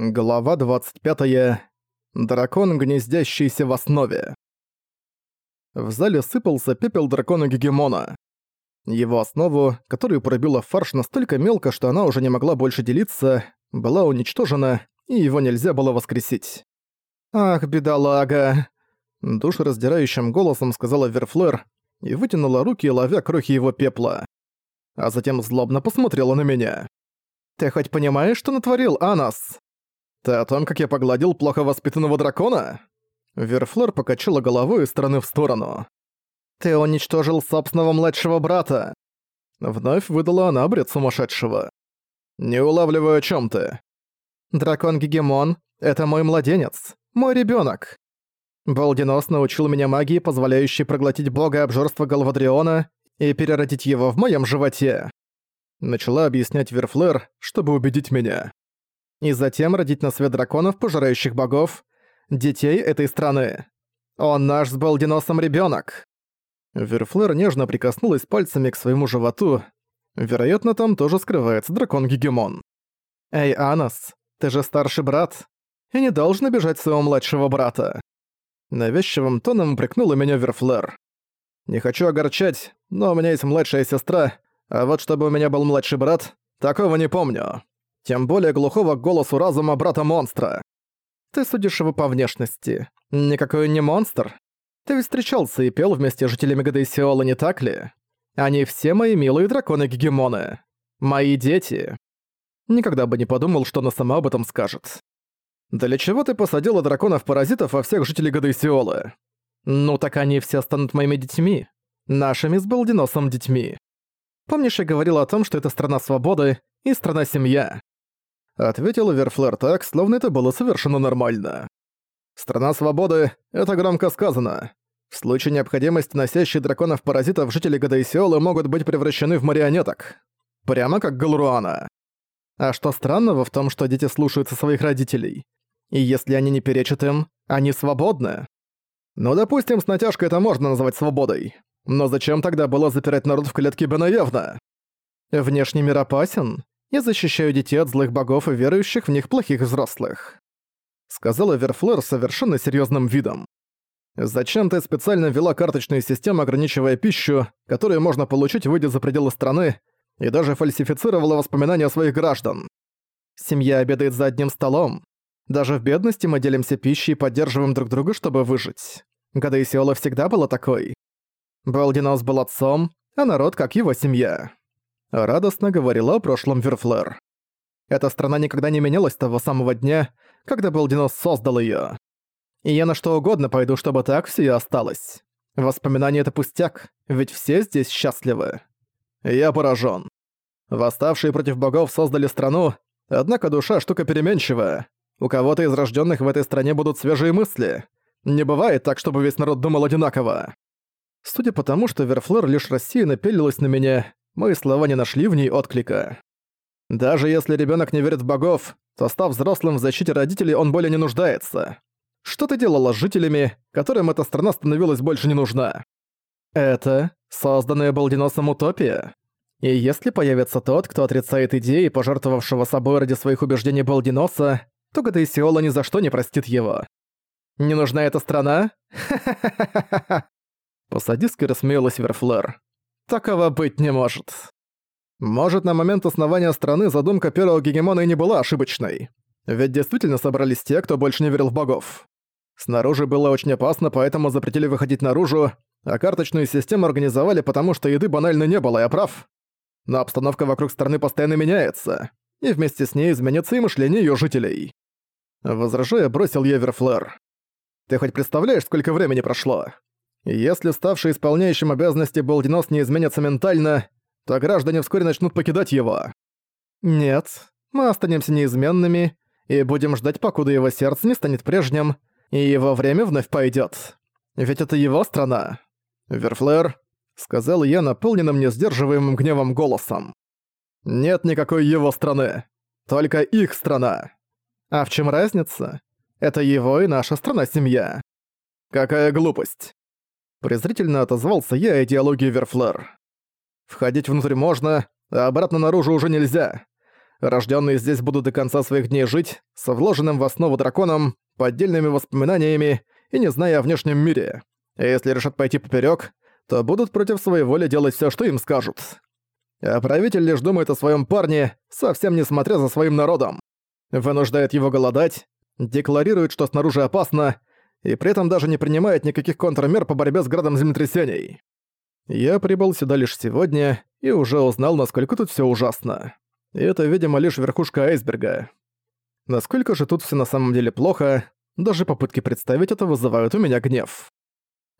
Глава 25. Дракон, гнездящийся в основе. В зале сыпался пепел дракона Гегемона. Его основу, которую пробила фарш настолько мелко, что она уже не могла больше делиться, была уничтожена, и его нельзя было воскресить. «Ах, бедолага!» Душераздирающим голосом сказала Верфлер и вытянула руки, ловя крохи его пепла. А затем злобно посмотрела на меня. «Ты хоть понимаешь, что натворил Анас?» «Ты о том, как я погладил плохо воспитанного дракона?» Верфлер покачала головой из стороны в сторону. «Ты уничтожил собственного младшего брата!» Вновь выдала она бред сумасшедшего. «Не улавливаю, о чем ты». «Дракон-гегемон — это мой младенец, мой ребенок. Балдинос научил меня магии, позволяющей проглотить бога обжорства Галвадриона и переродить его в моем животе». Начала объяснять Верфлер, чтобы убедить меня и затем родить на свет драконов, пожирающих богов, детей этой страны. Он наш с Балдиносом ребенок. Верфлер нежно прикоснулась пальцами к своему животу. Вероятно, там тоже скрывается дракон-гегемон. «Эй, Анас, ты же старший брат, и не должен бежать своего младшего брата». Навязчивым тоном прикнула меня Верфлер. «Не хочу огорчать, но у меня есть младшая сестра, а вот чтобы у меня был младший брат, такого не помню» тем более глухого к голосу разума брата-монстра. Ты судишь его по внешности. Никакой не монстр. Ты ведь встречался и пел вместе с жителями Гадейсиола, не так ли? Они все мои милые драконы-гегемоны. Мои дети. Никогда бы не подумал, что она сама об этом скажет. Для чего ты посадила драконов-паразитов во всех жителей Гадейсиола? Ну так они все станут моими детьми. Нашими с Балдиносом детьми. Помнишь, я говорила о том, что это страна свободы и страна-семья? Ответил Верфлер так, словно это было совершенно нормально. «Страна свободы — это громко сказано. В случае необходимости носящие драконов-паразитов жители Гадайсиолы могут быть превращены в марионеток. Прямо как Галруана. А что странного в том, что дети слушаются своих родителей? И если они не перечат им, они свободны? Ну, допустим, с натяжкой это можно назвать свободой. Но зачем тогда было запирать народ в клетке Бенаевна? Внешний мир опасен, я защищаю детей от злых богов и верующих в них плохих взрослых», — сказала Верфлер совершенно серьезным видом. «Зачем ты специально ввела карточную систему, ограничивая пищу, которую можно получить, выйдя за пределы страны, и даже фальсифицировала воспоминания своих граждан? Семья обедает за одним столом. Даже в бедности мы делимся пищей и поддерживаем друг друга, чтобы выжить. Гадаисиола всегда была такой. Балдинос был отцом, а народ как его семья радостно говорила о прошлом Верфлер. Эта страна никогда не менялась с того самого дня, когда Балдинос создал её. И я на что угодно пойду, чтобы так всё и осталось. Воспоминания — это пустяк, ведь все здесь счастливы. Я поражён. Восставшие против богов создали страну, однако душа — штука переменчивая. У кого-то из рождённых в этой стране будут свежие мысли. Не бывает так, чтобы весь народ думал одинаково. Судя по тому, что Верфлер лишь рассеянно пелилась на меня, Мои слова не нашли в ней отклика. Даже если ребенок не верит в богов, то став взрослым в защите родителей, он более не нуждается. Что ты делала с жителями, которым эта страна становилась больше не нужна? Это созданная Балдиносом утопия. И если появится тот, кто отрицает идеи, пожертвовавшего собой ради своих убеждений Балдиноса, то Гадаисиола ни за что не простит его. Не нужна эта страна? Ха-ха-ха-ха-ха. По-садистски рассмеялась Верфлер. Такого быть не может. Может, на момент основания страны задумка первого гегемона и не была ошибочной. Ведь действительно собрались те, кто больше не верил в богов. Снаружи было очень опасно, поэтому запретили выходить наружу, а карточную систему организовали, потому что еды банально не было, я прав. Но обстановка вокруг страны постоянно меняется, и вместе с ней изменится и мышление её жителей. Возражая, бросил Еверфлэр. «Ты хоть представляешь, сколько времени прошло? Если ставший исполняющим обязанности Балдинос не изменится ментально, то граждане вскоре начнут покидать его. Нет, мы останемся неизменными и будем ждать, покуда его сердце не станет прежним, и его время вновь пойдет. Ведь это его страна. Верфлер, сказал я наполненным несдерживаемым гневом голосом. Нет никакой его страны. Только их страна. А в чем разница? Это его и наша страна-семья. Какая глупость. Презрительно отозвался я о идеологии Верфлер. Входить внутрь можно, а обратно наружу уже нельзя. Рожденные здесь будут до конца своих дней жить, с вложенным в основу драконом, поддельными воспоминаниями и не зная о внешнем мире. А если решат пойти поперек, то будут против своей воли делать все, что им скажут. А правитель лишь думает о своем парне, совсем не смотря за своим народом. Вынуждает его голодать, декларирует, что снаружи опасно, и при этом даже не принимает никаких контрмер по борьбе с градом землетрясений. Я прибыл сюда лишь сегодня и уже узнал, насколько тут все ужасно. И это, видимо, лишь верхушка айсберга. Насколько же тут все на самом деле плохо, даже попытки представить это вызывают у меня гнев.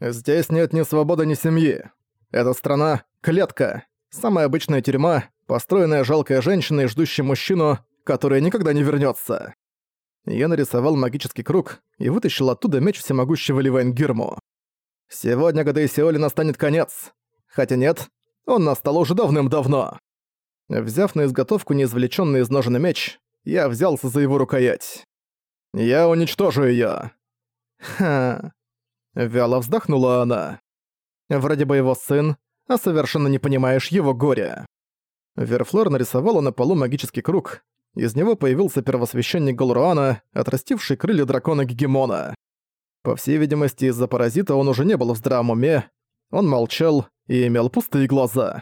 Здесь нет ни свободы, ни семьи. Эта страна — клетка. Самая обычная тюрьма, построенная жалкой женщиной, ждущей мужчину, который никогда не вернется. Я нарисовал магический круг и вытащил оттуда меч всемогущего Ливенгирму. Сегодня Гадейсиоли настанет конец. Хотя нет, он настал уже давным-давно. Взяв на изготовку неизвлечённый из ножен меч, я взялся за его рукоять. «Я уничтожу её!» «Ха...» Вяло вздохнула она. Вроде бы его сын, а совершенно не понимаешь его горя. Верфлор нарисовала на полу магический круг. Из него появился первосвященник Голруана, отрастивший крылья дракона Гегемона. По всей видимости, из-за паразита он уже не был в здравом уме. Он молчал и имел пустые глаза.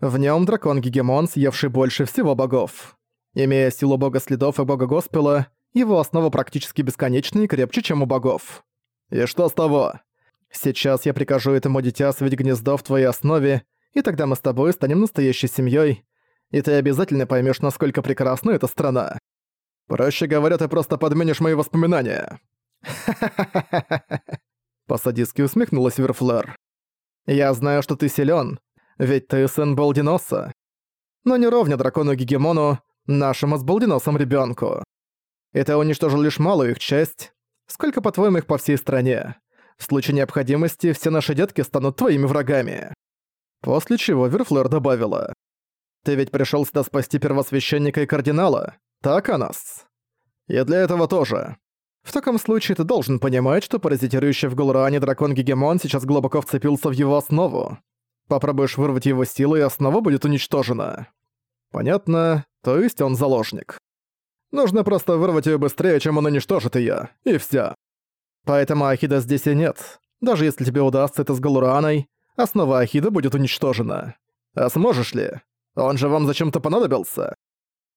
В нем дракон Гегемон, съевший больше всего богов. Имея силу бога следов и бога Госпела, его основа практически бесконечна и крепче, чем у богов. И что с того? Сейчас я прикажу этому дитя свить гнездо в твоей основе, и тогда мы с тобой станем настоящей семьей, и ты обязательно поймешь, насколько прекрасна эта страна. Проще говоря, ты просто подменишь мои воспоминания. По-садистски усмехнулась Верфлер. Я знаю, что ты силен, ведь ты сын Балдиноса. Но не ровня дракону-гегемону, нашему с Балдиносом ребенку. Это уничтожил лишь малую их часть, Сколько, по-твоему, их по всей стране? В случае необходимости все наши детки станут твоими врагами». После чего Верфлер добавила. «Ты ведь пришёл сюда спасти первосвященника и кардинала, так, Анас? И для этого тоже. В таком случае ты должен понимать, что паразитирующий в Гулране дракон Гегемон сейчас глубоко вцепился в его основу. Попробуешь вырвать его силу, и основа будет уничтожена. Понятно, то есть он заложник. Нужно просто вырвать её быстрее, чем он уничтожит её, и всё. Поэтому Ахида здесь и нет. Даже если тебе удастся это с Галураной, основа Ахида будет уничтожена. А сможешь ли? Он же вам зачем-то понадобился.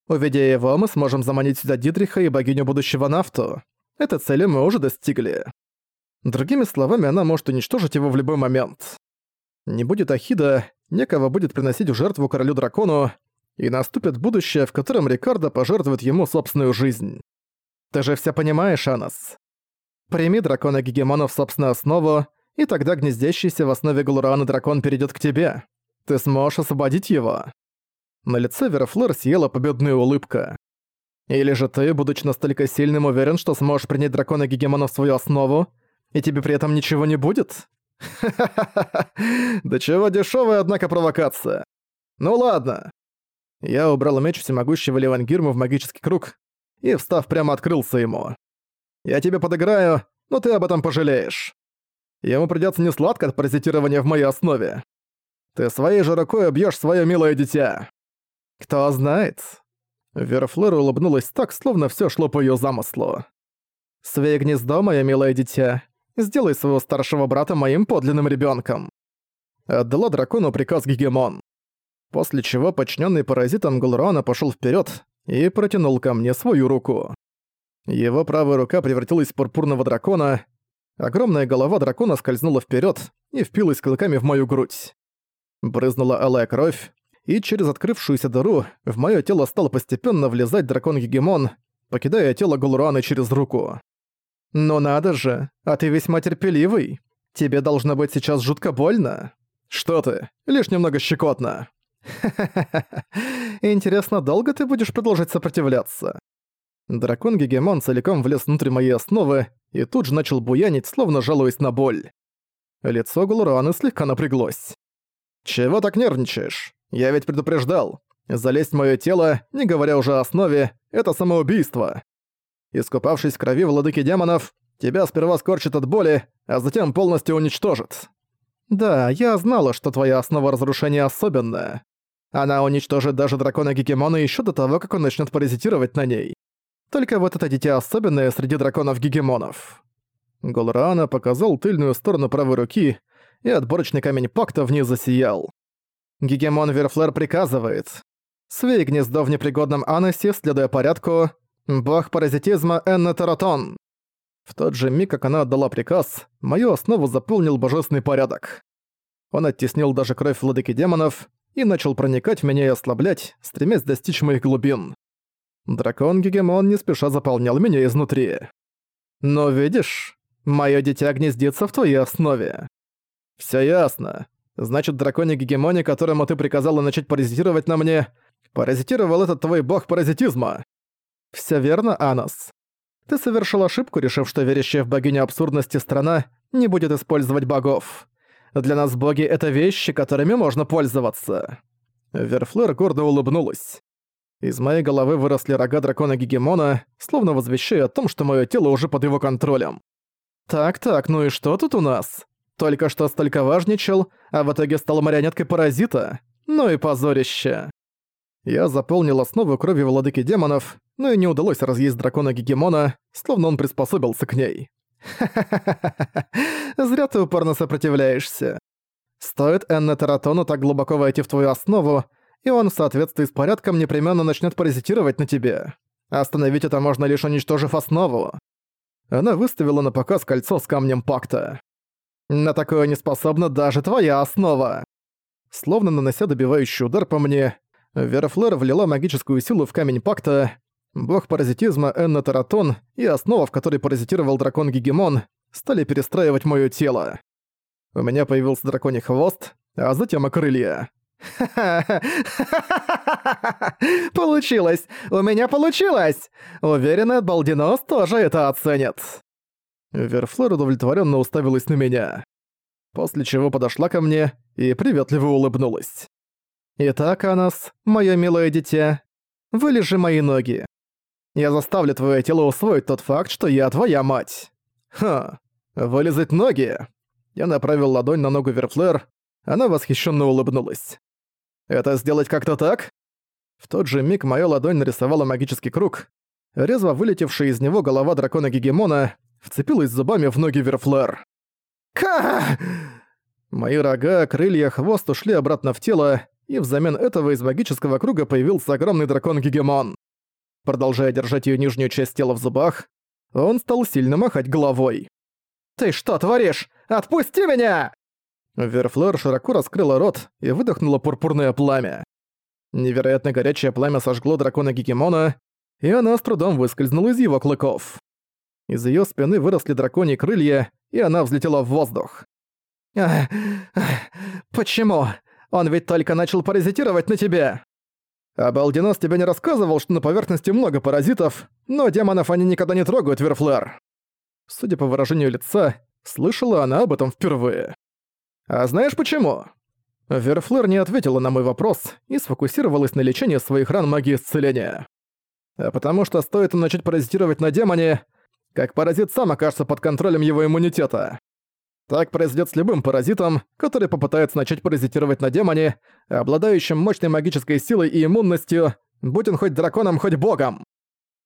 Увидя его, мы сможем заманить сюда Дитриха и богиню будущего Нафту. Этой цели мы уже достигли. Другими словами, она может уничтожить его в любой момент. Не будет Ахида, некого будет приносить в жертву королю-дракону, и наступит будущее, в котором Рикардо пожертвует ему собственную жизнь. Ты же все понимаешь, Анас. Прими дракона Гегемона в собственную основу, и тогда гнездящийся в основе Галурана дракон перейдет к тебе. Ты сможешь освободить его. На лице Верфлер съела победная улыбка. Или же ты, будучи настолько сильным, уверен, что сможешь принять дракона Гегемона в свою основу, и тебе при этом ничего не будет? Ха-ха-ха, да чего дешевая, однако, провокация. Ну ладно, я убрал меч всемогущего Левангирма в магический круг и, встав прямо, открылся ему. «Я тебе подыграю, но ты об этом пожалеешь. Ему придётся несладко от паразитирования в моей основе. Ты своей же рукой убьёшь своё милое дитя. Кто знает?» Верфлер улыбнулась так, словно всё шло по её замыслу. «Свей гнездо, моё милое дитя. Сделай своего старшего брата моим подлинным ребёнком». Отдала дракону приказ Гегемон после чего подчиненный паразитом Голруана пошел вперед и протянул ко мне свою руку. Его правая рука превратилась в пурпурного дракона, огромная голова дракона скользнула вперед и впилась клыками в мою грудь. Брызнула алая кровь, и через открывшуюся дыру в мое тело стал постепенно влезать дракон-гегемон, покидая тело Голруана через руку. «Ну надо же, а ты весьма терпеливый. Тебе должно быть сейчас жутко больно». «Что ты? Лишь немного щекотно». Интересно, долго ты будешь продолжать сопротивляться? Дракон-гегемон целиком влез внутрь моей основы и тут же начал буянить, словно жалуясь на боль. Лицо Гулураны слегка напряглось. «Чего так нервничаешь? Я ведь предупреждал. Залезть в моё тело, не говоря уже о основе, это самоубийство. Искупавшись в крови владыки демонов, тебя сперва скорчит от боли, а затем полностью уничтожит. Да, я знала, что твоя основа разрушения особенная. Она уничтожит даже дракона Гегемона еще до того, как он начнет паразитировать на ней. Только вот это дитя особенное среди драконов-гегемонов. Голрана показал тыльную сторону правой руки, и отборочный камень пакта в ней засиял. Гегемон Верфлер приказывает. Свей гнездо в непригодном аносе, следуя порядку, бог паразитизма Энна Таратон. В тот же миг, как она отдала приказ, мою основу заполнил божественный порядок. Он оттеснил даже кровь владыки демонов и начал проникать в меня и ослаблять, стремясь достичь моих глубин. Дракон-гегемон не спеша заполнял меня изнутри. Но видишь, мое дитя гнездится в твоей основе. Все ясно. Значит, драконе гегемоне, которому ты приказала начать паразитировать на мне, паразитировал этот твой бог паразитизма. Все верно, Анос. Ты совершил ошибку, решив, что верящая в богиню абсурдности страна не будет использовать богов. Для нас боги — это вещи, которыми можно пользоваться». Верфлер гордо улыбнулась. Из моей головы выросли рога дракона Гегемона, словно возвещая о том, что мое тело уже под его контролем. «Так-так, ну и что тут у нас? Только что столько важничал, а в итоге стал марионеткой паразита? Ну и позорище!» Я заполнил основу крови владыки демонов, но и не удалось разъесть дракона Гегемона, словно он приспособился к ней. «Ха-ха-ха-ха! Зря ты упорно сопротивляешься. Стоит Энне Таратону так глубоко войти в твою основу, и он в соответствии с порядком непременно начнет паразитировать на тебе. Остановить это можно лишь уничтожив основу. Она выставила на показ кольцо с камнем пакта. На такое не способна даже твоя основа. Словно нанося добивающий удар по мне, Верфлер влила магическую силу в камень пакта, бог паразитизма Энна Таратон и основа, в которой паразитировал дракон Гегемон, стали перестраивать моё тело. У меня появился драконий хвост, а затем и крылья. Получилось! У меня получилось! Уверена, Балдинос тоже это оценит. Верфлер удовлетворенно уставилась на меня. После чего подошла ко мне и приветливо улыбнулась. «Итак, Анас, моё милое дитя, вылежи мои ноги. Я заставлю твое тело усвоить тот факт, что я твоя мать». «Ха, вылезать ноги?» Я направил ладонь на ногу Верфлер, она восхищенно улыбнулась. «Это сделать как-то так?» В тот же миг моя ладонь нарисовала магический круг. Резво вылетевшая из него голова дракона Гегемона вцепилась зубами в ноги Верфлер. «Ка!» Мои рога, крылья, хвост ушли обратно в тело, и взамен этого из магического круга появился огромный дракон-гегемон. Продолжая держать ее нижнюю часть тела в зубах, он стал сильно махать головой. «Ты что творишь? Отпусти меня!» Верфлер широко раскрыла рот и выдохнула пурпурное пламя. Невероятно горячее пламя сожгло дракона Гегемона, и она с трудом выскользнула из его клыков. Из ее спины выросли драконьи крылья, и она взлетела в воздух. «Ах, почему? Он ведь только начал паразитировать на тебе!» «Обалденос тебе не рассказывал, что на поверхности много паразитов, но демонов они никогда не трогают, Верфлер!» Судя по выражению лица, слышала она об этом впервые. «А знаешь почему?» Верфлер не ответила на мой вопрос и сфокусировалась на лечении своих ран магии исцеления. А потому что стоит им начать паразитировать на демоне, как паразит сам окажется под контролем его иммунитета. Так произойдет с любым паразитом, который попытается начать паразитировать на демоне, обладающим мощной магической силой и иммунностью, будь он хоть драконом, хоть богом.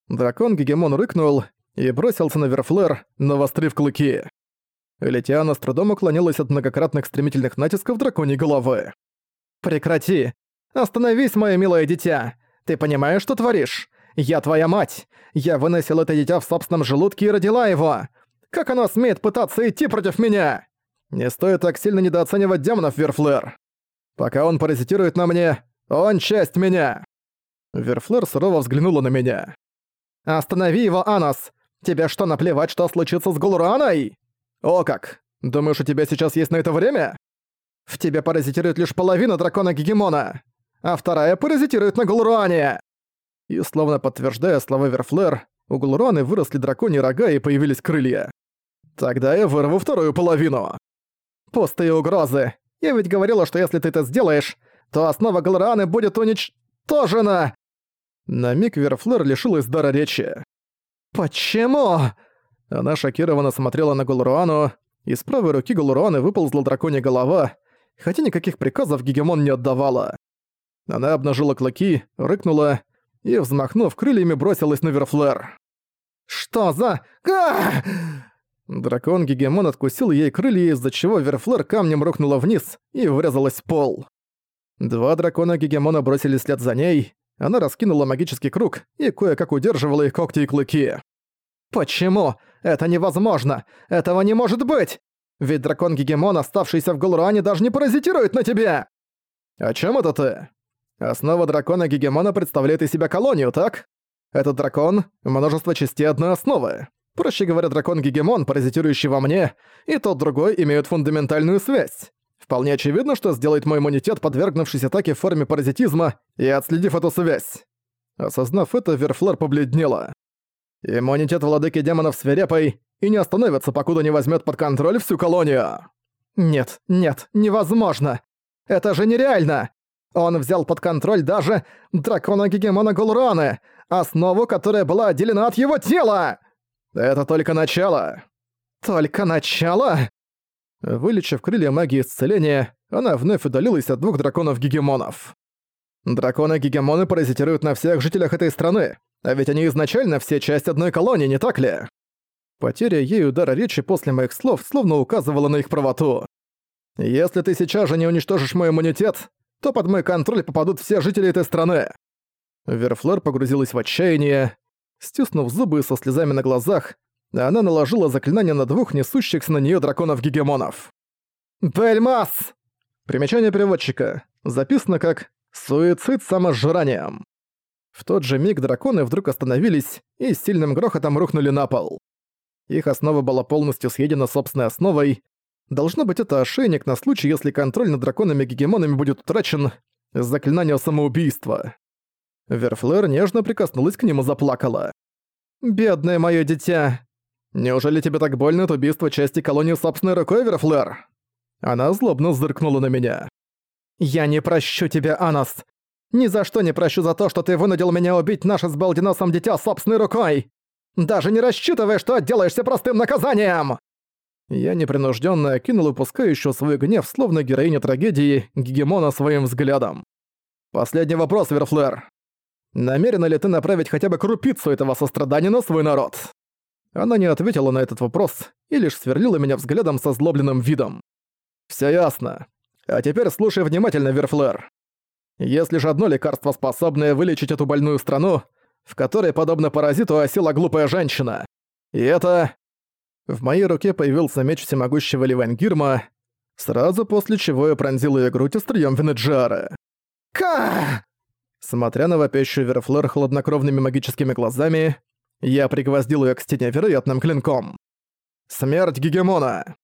Дракон-гегемон рыкнул и бросился на Верфлер, навострив клыки. Летиана с трудом уклонилась от многократных стремительных натисков драконьей головы. «Прекрати! Остановись, мое милое дитя! Ты понимаешь, что творишь? Я твоя мать! Я выносил это дитя в собственном желудке и родила его! Как оно смеет пытаться идти против меня? Не стоит так сильно недооценивать демонов, Верфлер. Пока он паразитирует на мне, он часть меня. Верфлер сурово взглянула на меня. «Останови его, Анос! Тебе что, наплевать, что случится с Гулураной? О как! Думаешь, у тебя сейчас есть на это время? В тебе паразитирует лишь половина дракона Гегемона, а вторая паразитирует на Гулуане!» И словно подтверждая слова Верфлер, у Гулураны выросли драконьи рога и появились крылья. Тогда я вырву вторую половину. Пустые угрозы. Я ведь говорила, что если ты это сделаешь, то основа Галраны будет уничтожена. На миг Верфлер лишилась дара речи. «Почему?» Она шокированно смотрела на Галурану, из правой руки Галуруаны выползла драконья голова, хотя никаких приказов Гегемон не отдавала. Она обнажила клыки, рыкнула, и, взмахнув крыльями, бросилась на Верфлер. «Что за... а Дракон-гегемон откусил ей крылья, из-за чего Верфлер камнем рухнула вниз и врезалась в пол. Два дракона-гегемона бросились след за ней, она раскинула магический круг и кое-как удерживала их когти и клыки. «Почему? Это невозможно! Этого не может быть! Ведь дракон-гегемон, оставшийся в Голруане, даже не паразитирует на тебе!» «О чем это ты? Основа дракона-гегемона представляет из себя колонию, так? Этот дракон — множество частей одной основы. Проще говоря, дракон-гегемон, паразитирующий во мне, и тот другой имеют фундаментальную связь. Вполне очевидно, что сделает мой иммунитет, подвергнувшись атаке в форме паразитизма и отследив эту связь. Осознав это, Верфлер побледнела. Иммунитет владыки демонов свирепой и не остановится, покуда не возьмет под контроль всю колонию. Нет, нет, невозможно. Это же нереально. Он взял под контроль даже дракона-гегемона Гулраны, основу, которая была отделена от его тела! Это только начало. Только начало? Вылечив крылья магии исцеления, она вновь удалилась от двух драконов-гегемонов. Драконы-гегемоны паразитируют на всех жителях этой страны, а ведь они изначально все часть одной колонии, не так ли? Потеря ей удара речи после моих слов словно указывала на их правоту. «Если ты сейчас же не уничтожишь мой иммунитет, то под мой контроль попадут все жители этой страны». Верфлер погрузилась в отчаяние. Стиснув зубы со слезами на глазах, она наложила заклинание на двух несущихся на неё драконов-гегемонов. «Бельмас!» Примечание переводчика. Записано как «суицид саможжиранием». В тот же миг драконы вдруг остановились и с сильным грохотом рухнули на пол. Их основа была полностью съедена собственной основой. Должно быть, это ошейник на случай, если контроль над драконами-гегемонами будет утрачен. Заклинание самоубийства. Верфлер нежно прикоснулась к нему, заплакала. «Бедное моё дитя! Неужели тебе так больно от убийства части колонии собственной рукой, Верфлер?» Она злобно зыркнула на меня. «Я не прощу тебя, Анас! Ни за что не прощу за то, что ты вынудил меня убить наше с Балдиносом дитя собственной рукой! Даже не рассчитывая, что отделаешься простым наказанием!» Я непринужденно окинул упускающую свой гнев, словно героиня трагедии, Гегемона своим взглядом. «Последний вопрос, Верфлер. Намерена ли ты направить хотя бы крупицу этого сострадания на свой народ?» Она не ответила на этот вопрос и лишь сверлила меня взглядом со злобленным видом. «Всё ясно. А теперь слушай внимательно, Верфлер. Если же одно лекарство, способное вылечить эту больную страну, в которой, подобно паразиту, осела глупая женщина. И это... В моей руке появился меч всемогущего Ливангирма, сразу после чего я пронзил её грудь остриём Венеджара. «Ка!» Смотря на вопящую Верфлер хладнокровными магическими глазами, я пригвоздил её к стене вероятным клинком. «Смерть Гегемона!»